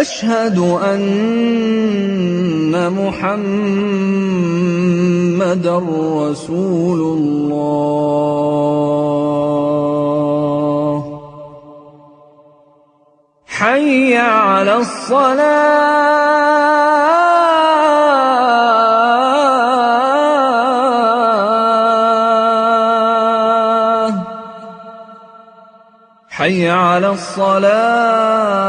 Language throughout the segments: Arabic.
أشهد أن محمدا رسول الله. حي على الصلاة. حي على الصلاة.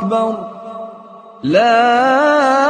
أكبر. لا